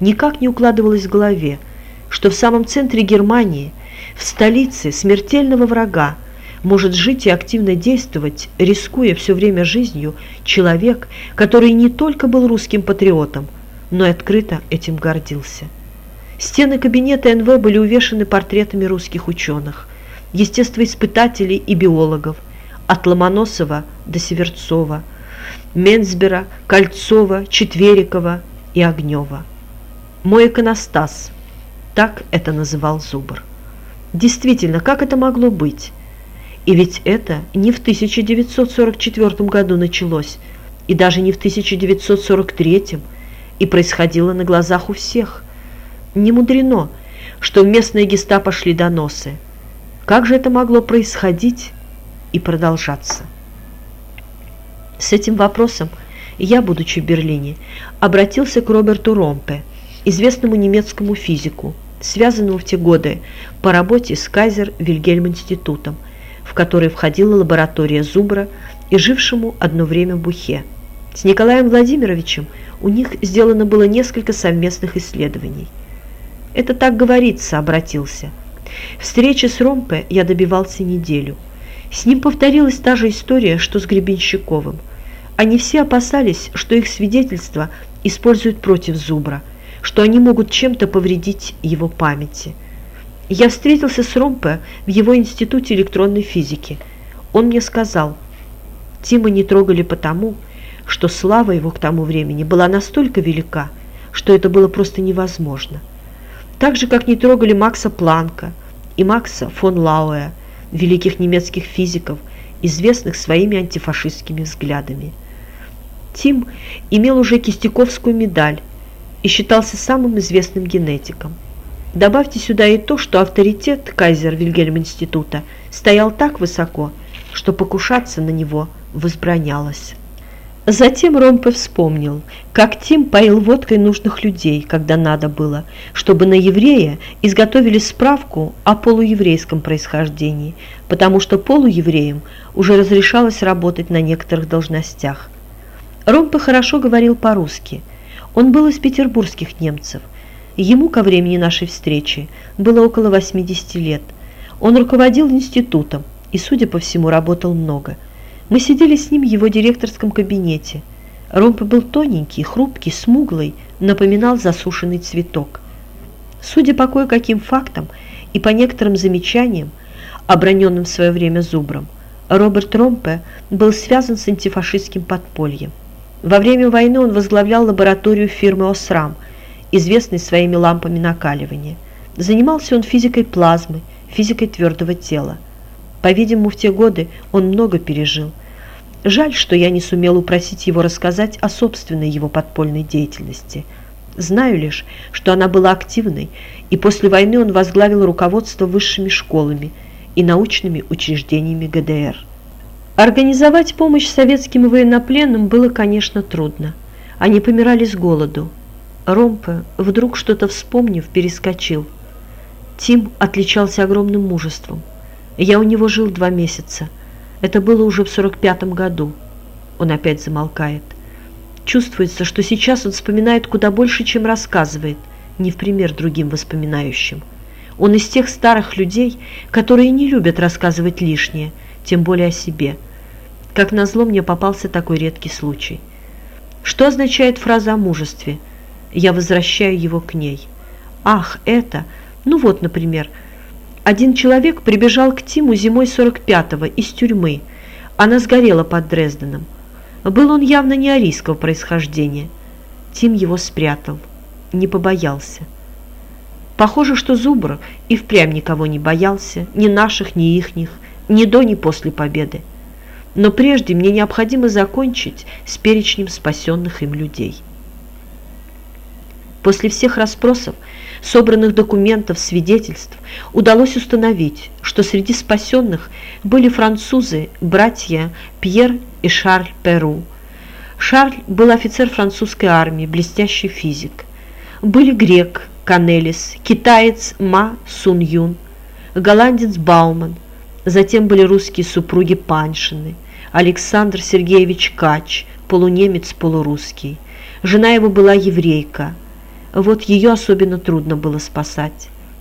Никак не укладывалось в голове, что в самом центре Германии, в столице смертельного врага, может жить и активно действовать, рискуя все время жизнью, человек, который не только был русским патриотом, но и открыто этим гордился. Стены кабинета НВ были увешаны портретами русских ученых, естествоиспытателей и биологов, от Ломоносова до Северцова, Менцбера, Кольцова, Четверикова и Огнева. «Мой иконостас», так это называл Зубр. Действительно, как это могло быть? И ведь это не в 1944 году началось, и даже не в 1943, и происходило на глазах у всех. Не мудрено, что в местные гестапо шли доносы. Как же это могло происходить и продолжаться? С этим вопросом я, будучи в Берлине, обратился к Роберту Ромпе, известному немецкому физику, связанному в те годы по работе с Кайзер-Вильгельм-институтом, в который входила лаборатория Зубра и жившему одно время в Бухе. С Николаем Владимировичем у них сделано было несколько совместных исследований. «Это так говорится», — обратился. Встречи с Ромпе я добивался неделю. С ним повторилась та же история, что с Гребенщиковым. Они все опасались, что их свидетельства используют против Зубра, что они могут чем-то повредить его памяти. Я встретился с Ромпе в его институте электронной физики. Он мне сказал, Тима не трогали потому, что слава его к тому времени была настолько велика, что это было просто невозможно. Так же, как не трогали Макса Планка и Макса фон Лауэ, великих немецких физиков, известных своими антифашистскими взглядами. Тим имел уже Кистяковскую медаль и считался самым известным генетиком. Добавьте сюда и то, что авторитет Кайзер-Вильгельм-института стоял так высоко, что покушаться на него возбранялось. Затем Ромпе вспомнил, как Тим поил водкой нужных людей, когда надо было, чтобы на еврея изготовили справку о полуеврейском происхождении, потому что полуевреям уже разрешалось работать на некоторых должностях. Ромпе хорошо говорил по-русски. Он был из петербургских немцев. Ему ко времени нашей встречи было около 80 лет. Он руководил институтом и, судя по всему, работал много – мы сидели с ним в его директорском кабинете. Ромпе был тоненький, хрупкий, смуглый, напоминал засушенный цветок. Судя по кое-каким фактам и по некоторым замечаниям, оброненным в свое время Зубром, Роберт Ромпе был связан с антифашистским подпольем. Во время войны он возглавлял лабораторию фирмы «Осрам», известной своими лампами накаливания. Занимался он физикой плазмы, физикой твердого тела. По-видимому, в те годы он много пережил. Жаль, что я не сумел упросить его рассказать о собственной его подпольной деятельности. Знаю лишь, что она была активной, и после войны он возглавил руководство высшими школами и научными учреждениями ГДР. Организовать помощь советским военнопленным было, конечно, трудно. Они помирали с голоду. Ромпе, вдруг что-то вспомнив, перескочил. Тим отличался огромным мужеством. Я у него жил два месяца. Это было уже в сорок пятом году. Он опять замолкает. Чувствуется, что сейчас он вспоминает куда больше, чем рассказывает, не в пример другим воспоминающим. Он из тех старых людей, которые не любят рассказывать лишнее, тем более о себе. Как назло мне попался такой редкий случай. Что означает фраза о мужестве? Я возвращаю его к ней. Ах, это... Ну вот, например, один человек прибежал к Тиму зимой 45-го из тюрьмы. Она сгорела под Дрезденом. Был он явно не арийского происхождения. Тим его спрятал. Не побоялся. Похоже, что Зубр и впрямь никого не боялся, ни наших, ни ихних, ни до, ни после победы. Но прежде мне необходимо закончить с перечнем спасенных им людей. После всех расспросов собранных документов, свидетельств, удалось установить, что среди спасенных были французы, братья Пьер и Шарль Перу. Шарль был офицер французской армии, блестящий физик. Были грек Канелис, китаец Ма Сун Юн, голландец Бауман, затем были русские супруги Паншины, Александр Сергеевич Кач, полунемец-полурусский. Жена его была еврейка – Вот ее особенно трудно было спасать.